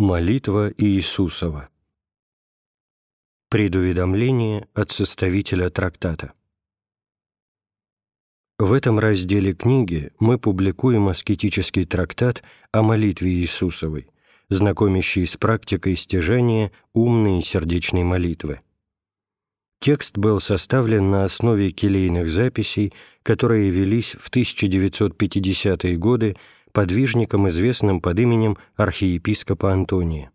Молитва Иисусова Предуведомление от составителя трактата В этом разделе книги мы публикуем аскетический трактат о молитве Иисусовой, знакомящий с практикой стяжания умной и сердечной молитвы. Текст был составлен на основе келейных записей, которые велись в 1950-е годы подвижником, известным под именем архиепископа Антония.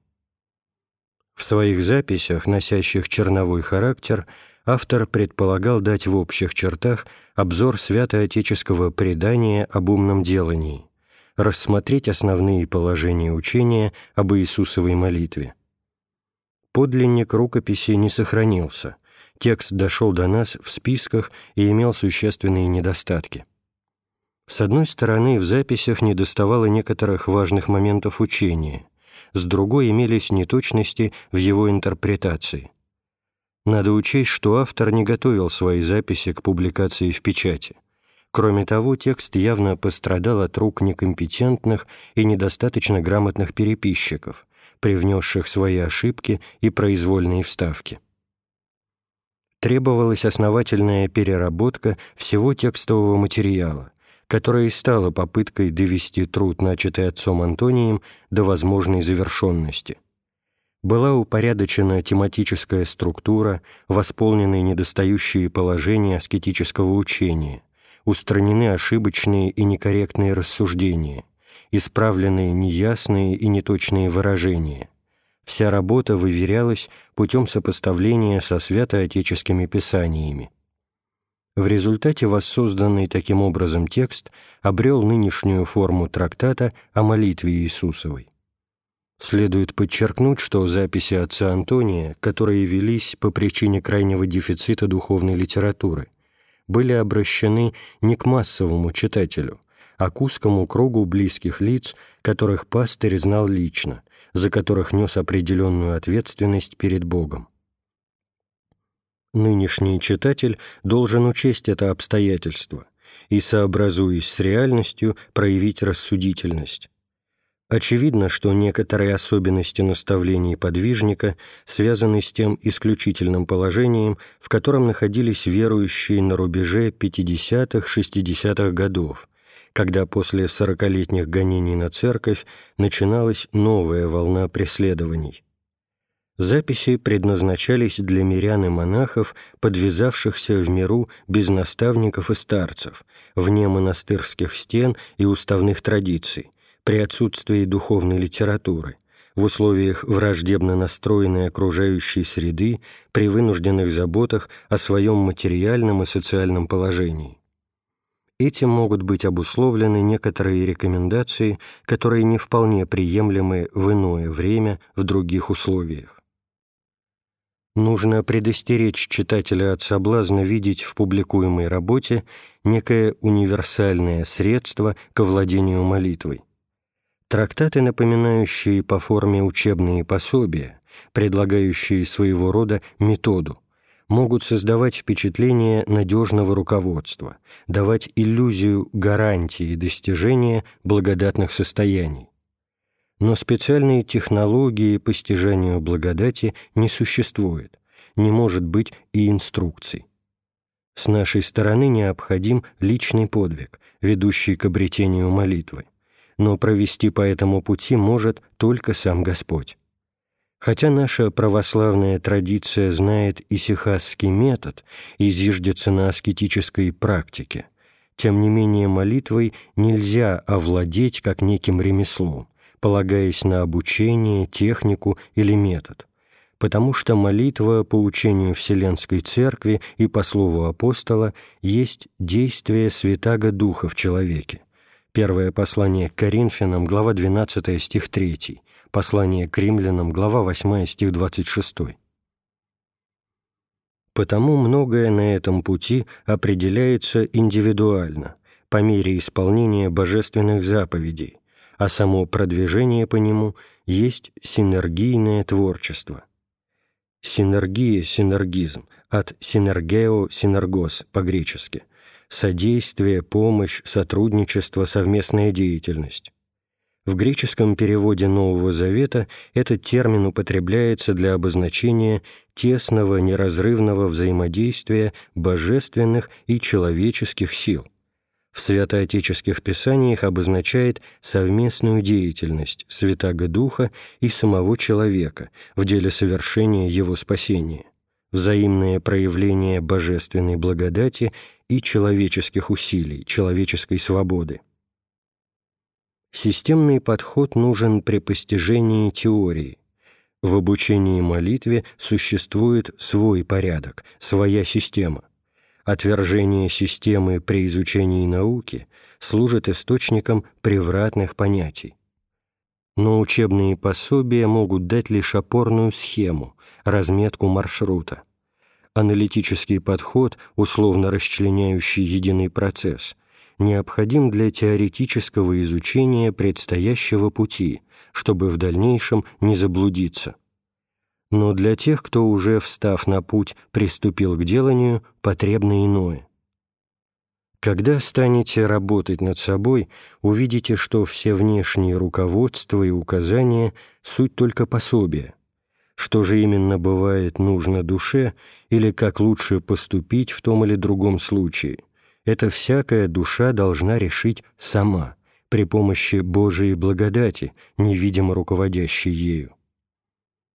В своих записях, носящих черновой характер, автор предполагал дать в общих чертах обзор святоотеческого предания об умном делании, рассмотреть основные положения учения об Иисусовой молитве. Подлинник рукописи не сохранился, текст дошел до нас в списках и имел существенные недостатки. С одной стороны, в записях недоставало некоторых важных моментов учения, с другой имелись неточности в его интерпретации. Надо учесть, что автор не готовил свои записи к публикации в печати. Кроме того, текст явно пострадал от рук некомпетентных и недостаточно грамотных переписчиков, привнесших свои ошибки и произвольные вставки. Требовалась основательная переработка всего текстового материала, которая и стала попыткой довести труд, начатый отцом Антонием, до возможной завершенности. Была упорядочена тематическая структура, восполнены недостающие положения аскетического учения, устранены ошибочные и некорректные рассуждения, исправлены неясные и неточные выражения. Вся работа выверялась путем сопоставления со святоотеческими писаниями. В результате воссозданный таким образом текст обрел нынешнюю форму трактата о молитве Иисусовой. Следует подчеркнуть, что записи отца Антония, которые велись по причине крайнего дефицита духовной литературы, были обращены не к массовому читателю, а к узкому кругу близких лиц, которых пастырь знал лично, за которых нес определенную ответственность перед Богом. Нынешний читатель должен учесть это обстоятельство и, сообразуясь с реальностью, проявить рассудительность. Очевидно, что некоторые особенности наставлений подвижника связаны с тем исключительным положением, в котором находились верующие на рубеже 50-60-х годов, когда после сорокалетних гонений на церковь начиналась новая волна преследований. Записи предназначались для мирян и монахов, подвязавшихся в миру без наставников и старцев, вне монастырских стен и уставных традиций, при отсутствии духовной литературы, в условиях враждебно настроенной окружающей среды, при вынужденных заботах о своем материальном и социальном положении. Этим могут быть обусловлены некоторые рекомендации, которые не вполне приемлемы в иное время в других условиях. Нужно предостеречь читателя от соблазна видеть в публикуемой работе некое универсальное средство к владению молитвой. Трактаты, напоминающие по форме учебные пособия, предлагающие своего рода методу, могут создавать впечатление надежного руководства, давать иллюзию гарантии достижения благодатных состояний но специальные технологии постижению благодати не существует, не может быть и инструкций. С нашей стороны необходим личный подвиг, ведущий к обретению молитвы, но провести по этому пути может только сам Господь. Хотя наша православная традиция знает исихасский метод и зиждется на аскетической практике, тем не менее молитвой нельзя овладеть как неким ремеслом, полагаясь на обучение, технику или метод, потому что молитва по учению Вселенской Церкви и по слову апостола есть действие Святаго Духа в человеке. Первое послание к Коринфянам, глава 12, стих 3, послание к римлянам, глава 8, стих 26. Потому многое на этом пути определяется индивидуально, по мере исполнения божественных заповедей, а само продвижение по нему есть синергийное творчество. Синергия – синергизм, от συνεργέω – συνεργός по-гречески, содействие, помощь, сотрудничество, совместная деятельность. В греческом переводе Нового Завета этот термин употребляется для обозначения тесного неразрывного взаимодействия божественных и человеческих сил. В святоотеческих писаниях обозначает совместную деятельность Святаго Духа и самого человека в деле совершения его спасения, взаимное проявление божественной благодати и человеческих усилий, человеческой свободы. Системный подход нужен при постижении теории. В обучении молитве существует свой порядок, своя система. Отвержение системы при изучении науки служит источником превратных понятий. Но учебные пособия могут дать лишь опорную схему, разметку маршрута. Аналитический подход, условно расчленяющий единый процесс – необходим для теоретического изучения предстоящего пути, чтобы в дальнейшем не заблудиться. Но для тех, кто уже, встав на путь, приступил к деланию, потребно иное. Когда станете работать над собой, увидите, что все внешние руководства и указания – суть только пособия. Что же именно бывает нужно душе или как лучше поступить в том или другом случае – это всякая душа должна решить сама, при помощи Божией благодати, невидимо руководящей ею.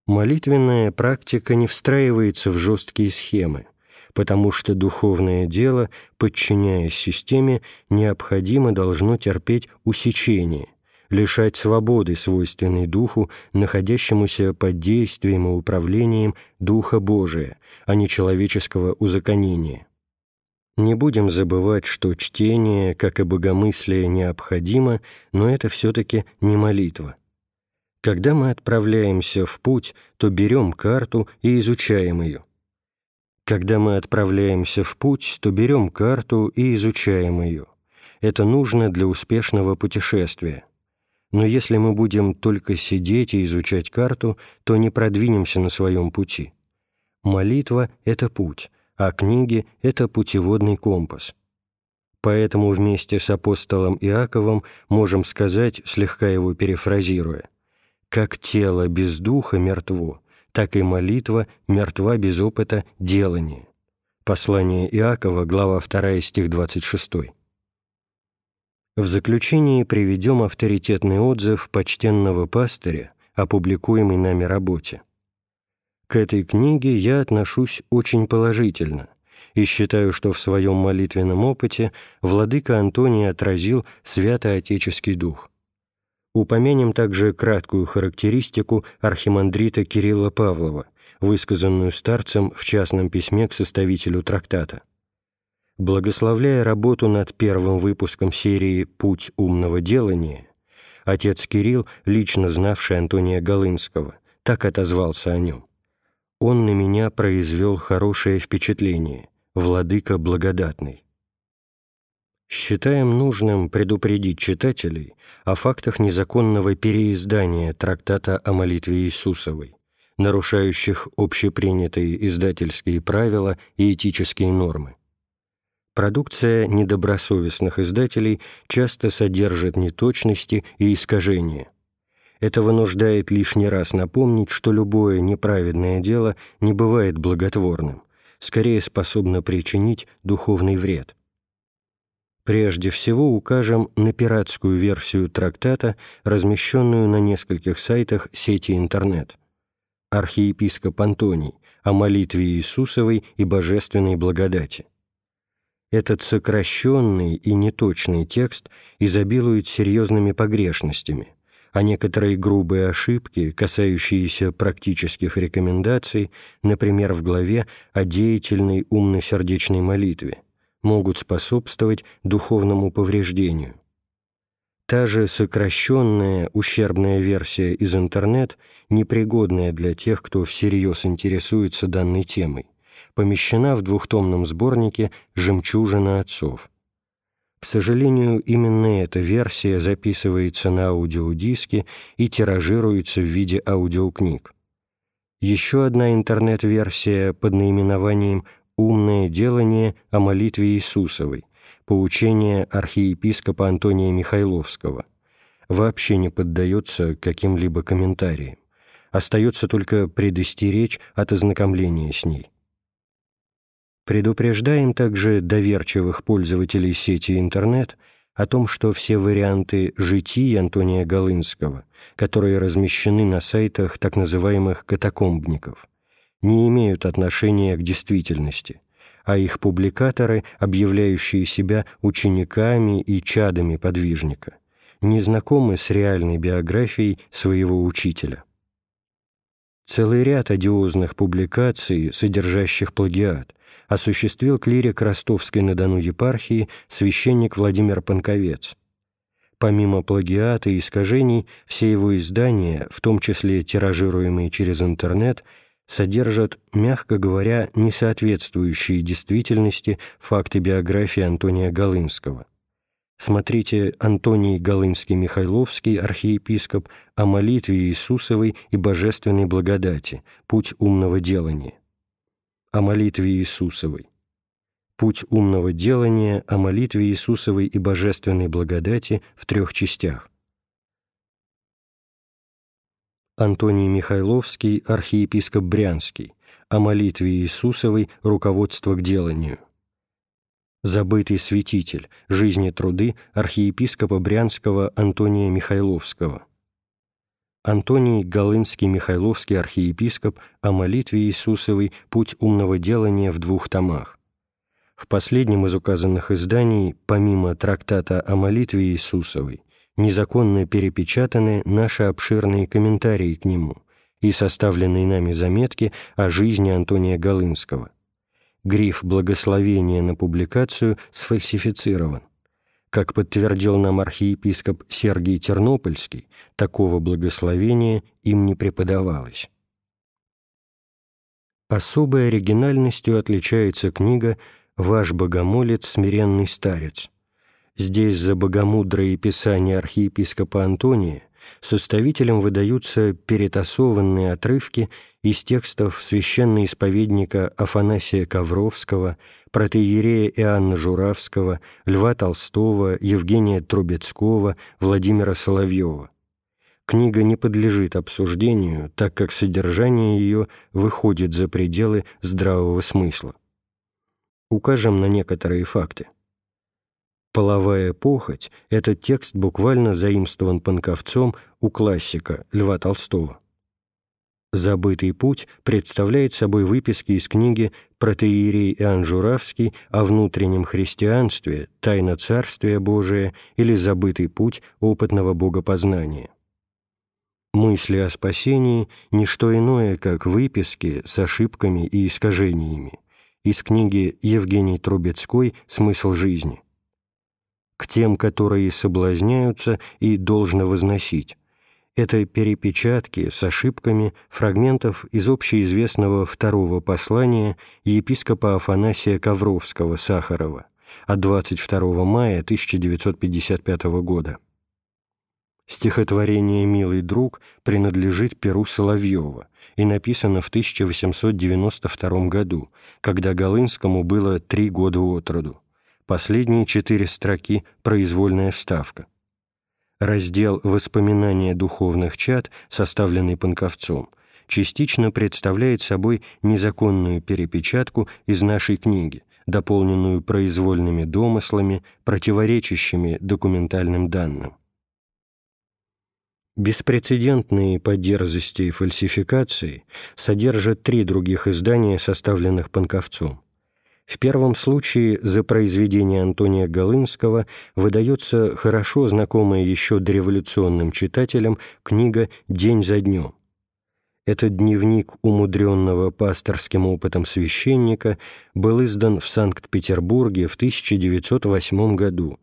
Молитвенная практика не встраивается в жесткие схемы, потому что духовное дело, подчиняясь системе, необходимо должно терпеть усечение, лишать свободы, свойственной Духу, находящемуся под действием и управлением Духа Божия, а не человеческого узаконения. Не будем забывать, что чтение, как и богомыслие, необходимо, но это все-таки не молитва. Когда мы отправляемся в путь, то берем карту и изучаем ее. Когда мы отправляемся в путь, то берем карту и изучаем ее. Это нужно для успешного путешествия. Но если мы будем только сидеть и изучать карту, то не продвинемся на своем пути. Молитва — это путь, а книги — это путеводный компас. Поэтому вместе с апостолом Иаковом можем сказать, слегка его перефразируя, «Как тело без духа мертво, так и молитва мертва без опыта делания». Послание Иакова, глава 2, стих 26. В заключении приведем авторитетный отзыв почтенного пастыря, опубликуемый нами работе. К этой книге я отношусь очень положительно и считаю, что в своем молитвенном опыте владыка Антоний отразил свято-отеческий дух. Упомянем также краткую характеристику архимандрита Кирилла Павлова, высказанную старцем в частном письме к составителю трактата. Благословляя работу над первым выпуском серии «Путь умного делания», отец Кирилл, лично знавший Антония Голынского, так отозвался о нем он на меня произвел хорошее впечатление, владыка благодатный. Считаем нужным предупредить читателей о фактах незаконного переиздания трактата о молитве Иисусовой, нарушающих общепринятые издательские правила и этические нормы. Продукция недобросовестных издателей часто содержит неточности и искажения – это вынуждает лишний раз напомнить, что любое неправедное дело не бывает благотворным, скорее способно причинить духовный вред. Прежде всего укажем на пиратскую версию трактата, размещенную на нескольких сайтах сети интернет. Архиепископ Антоний о молитве Иисусовой и божественной благодати. Этот сокращенный и неточный текст изобилует серьезными погрешностями, а некоторые грубые ошибки, касающиеся практических рекомендаций, например, в главе о деятельной умно-сердечной молитве, могут способствовать духовному повреждению. Та же сокращенная, ущербная версия из интернет, непригодная для тех, кто всерьез интересуется данной темой, помещена в двухтомном сборнике «Жемчужина отцов», к сожалению, именно эта версия записывается на аудиодиске и тиражируется в виде аудиокниг. Еще одна интернет-версия под наименованием «Умное делание о молитве Иисусовой», поучение архиепископа Антония Михайловского, вообще не поддается каким-либо комментариям. Остается только предостеречь от ознакомления с ней. Предупреждаем также доверчивых пользователей сети интернет о том, что все варианты житий Антония Голынского, которые размещены на сайтах так называемых катакомбников, не имеют отношения к действительности, а их публикаторы, объявляющие себя учениками и чадами подвижника, не знакомы с реальной биографией своего учителя. Целый ряд одиозных публикаций, содержащих плагиат, осуществил клирик Ростовской-на-Дону епархии священник Владимир Панковец. Помимо плагиата и искажений, все его издания, в том числе тиражируемые через интернет, содержат, мягко говоря, несоответствующие действительности факты биографии Антония Голынского. Смотрите Антоний Голынский-Михайловский, архиепископ, о молитве Иисусовой и божественной благодати, путь умного делания. О молитве Иисусовой. Путь умного делания о молитве Иисусовой и божественной благодати в трех частях. Антоний Михайловский, архиепископ Брянский, о молитве Иисусовой руководство к деланию. Забытый святитель. Жизни труды архиепископа Брянского Антония Михайловского. Антоний Голынский-Михайловский архиепископ о молитве Иисусовой «Путь умного делания» в двух томах. В последнем из указанных изданий, помимо трактата о молитве Иисусовой, незаконно перепечатаны наши обширные комментарии к нему и составленные нами заметки о жизни Антония Голынского гриф благословения на публикацию сфальсифицирован. Как подтвердил нам архиепископ Сергий Тернопольский, такого благословения им не преподавалось. Особой оригинальностью отличается книга «Ваш богомолец, смиренный старец». Здесь за богомудрое писание архиепископа Антония составителям выдаются перетасованные отрывки из текстов священноисповедника Афанасия Ковровского, протеерея Иоанна Журавского, Льва Толстого, Евгения Трубецкого, Владимира Соловьева. Книга не подлежит обсуждению, так как содержание ее выходит за пределы здравого смысла. Укажем на некоторые факты. «Половая похоть» — этот текст буквально заимствован Панковцом у классика Льва Толстого. «Забытый путь» представляет собой выписки из книги «Протеерей Иоанн Журавский о внутреннем христианстве, тайна Царствия Божия или забытый путь опытного богопознания». Мысли о спасении – не что иное, как выписки с ошибками и искажениями. Из книги Евгений Трубецкой «Смысл жизни» к тем, которые соблазняются и должно возносить. Это перепечатки с ошибками фрагментов из общеизвестного второго послания епископа Афанасия Ковровского-Сахарова от 22 мая 1955 года. Стихотворение «Милый друг» принадлежит Перу Соловьева и написано в 1892 году, когда Голынскому было три года от роду. Последние четыре строки – произвольная вставка. Раздел «Воспоминания духовных чад», составленный Панковцом, частично представляет собой незаконную перепечатку из нашей книги, дополненную произвольными домыслами, противоречащими документальным данным. Беспрецедентные по дерзости и фальсификации содержат три других издания, составленных Панковцом. В первом случае за произведение Антония Голынского выдается хорошо знакомая еще дореволюционным читателям книга «День за днем». Этот дневник умудренного пасторским опытом священника был издан в Санкт-Петербурге в 1908 году,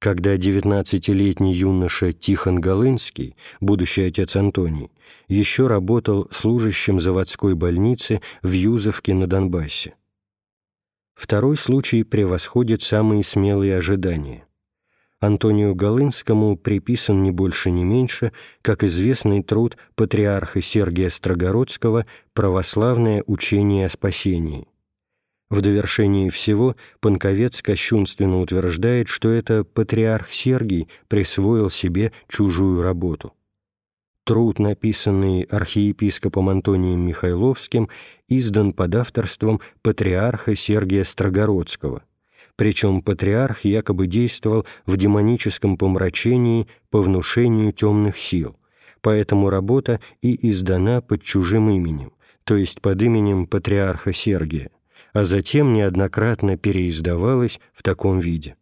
когда 19-летний юноша Тихон Голынский, будущий отец Антоний, еще работал служащим заводской больницы в Юзовке на Донбассе. Второй случай превосходит самые смелые ожидания. Антонию Голынскому приписан не больше, не меньше, как известный труд патриарха Сергия Строгородского «Православное учение о спасении». В довершении всего Панковец кощунственно утверждает, что это патриарх Сергий присвоил себе чужую работу. Труд, написанный архиепископом Антонием Михайловским, издан под авторством патриарха Сергия Строгородского. Причем патриарх якобы действовал в демоническом помрачении по внушению темных сил, поэтому работа и издана под чужим именем, то есть под именем патриарха Сергия а затем неоднократно переиздавалось в таком виде.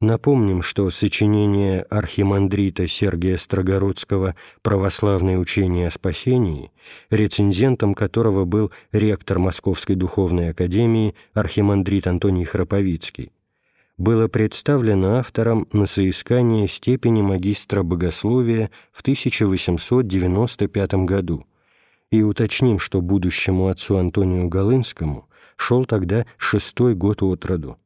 Напомним, что сочинение архимандрита Сергия Строгородского «Православное учение о спасении», рецензентом которого был ректор Московской духовной академии архимандрит Антоний Храповицкий, было представлено автором на соискание степени магистра богословия в 1895 году – и уточним, что будущему отцу Антонию Голынскому шел тогда шестой год от роду.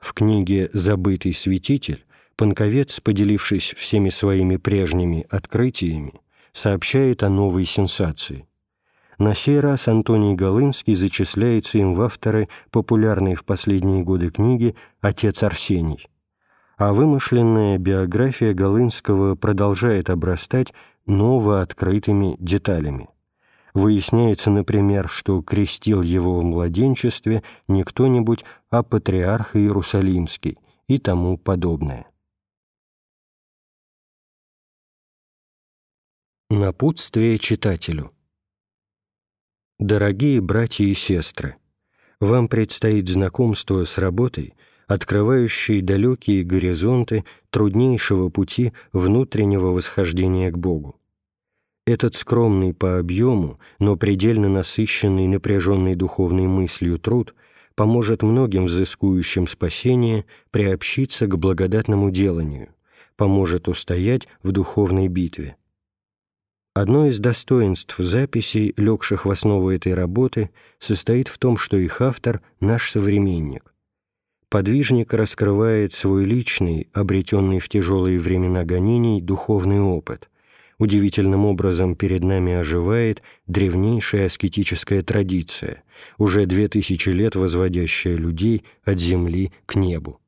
В книге «Забытый святитель» Панковец, поделившись всеми своими прежними открытиями, сообщает о новой сенсации. На сей раз Антоний Голынский зачисляется им в авторы популярной в последние годы книги «Отец Арсений», а вымышленная биография Голынского продолжает обрастать новооткрытыми деталями. Выясняется, например, что крестил его в младенчестве не кто-нибудь, а патриарх Иерусалимский и тому подобное. Напутствие читателю Дорогие братья и сестры, вам предстоит знакомство с работой, открывающей далекие горизонты труднейшего пути внутреннего восхождения к Богу. Этот скромный по объему, но предельно насыщенный напряженной духовной мыслью труд поможет многим взыскующим спасения приобщиться к благодатному деланию, поможет устоять в духовной битве. Одно из достоинств записей, легших в основу этой работы, состоит в том, что их автор – наш современник. Подвижник раскрывает свой личный, обретенный в тяжелые времена гонений, духовный опыт – удивительным образом перед нами оживает древнейшая аскетическая традиция, уже две тысячи лет возводящая людей от земли к небу.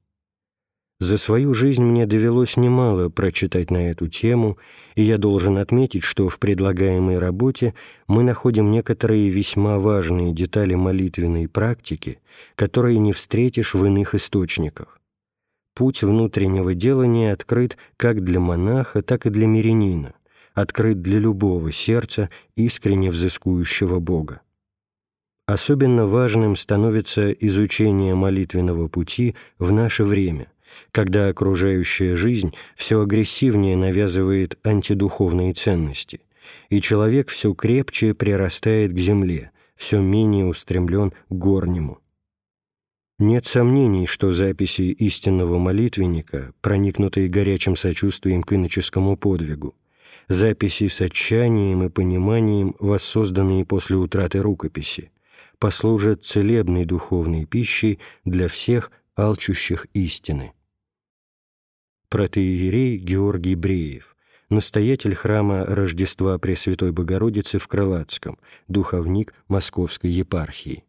За свою жизнь мне довелось немало прочитать на эту тему, и я должен отметить, что в предлагаемой работе мы находим некоторые весьма важные детали молитвенной практики, которые не встретишь в иных источниках. Путь внутреннего делания открыт как для монаха, так и для мирянина открыт для любого сердца, искренне взыскующего Бога. Особенно важным становится изучение молитвенного пути в наше время, когда окружающая жизнь все агрессивнее навязывает антидуховные ценности, и человек все крепче прирастает к земле, все менее устремлен к горнему. Нет сомнений, что записи истинного молитвенника, проникнутые горячим сочувствием к иноческому подвигу, записи с отчаянием и пониманием, воссозданные после утраты рукописи, послужат целебной духовной пищей для всех алчущих истины. Протеерей Георгий Бреев, настоятель храма Рождества Пресвятой Богородицы в Крылатском, духовник Московской епархии.